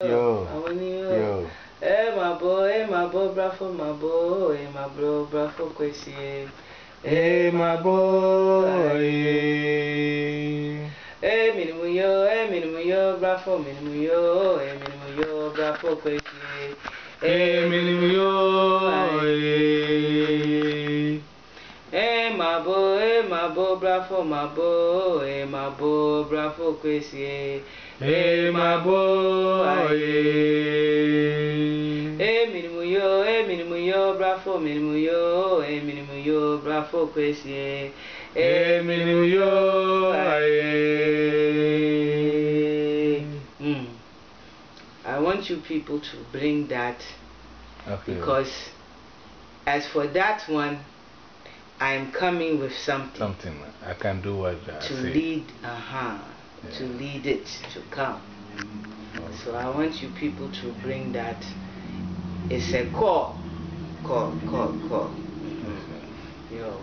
Yo. Yo. Eh, my boy, eh, my boy, bravo, my boy, eh, my bro, bravo, kwesi. Hey, my boy. Eh, minimu yo, eh, minimu yo, bravo, minimu yo, eh, minimu yo, bravo, kwesi. Hey, minimu yo. Eh, my boy, eh, my boy, bravo, my boy, eh, my boy, bravo, kwesi. Hey, my boy. Eh, minimu yo, eh, minimu yo, bravo, minimu yo, eh, minimu yo, bravo, kwesi. Hey, minimu yo. Mm. I want you people to bring that Okay. because as for that one, I'm coming with something Something. I can do what I to say. lead, uh huh, to lead it to come. So I want you people to bring that. It's a call, call, call, call. Yo.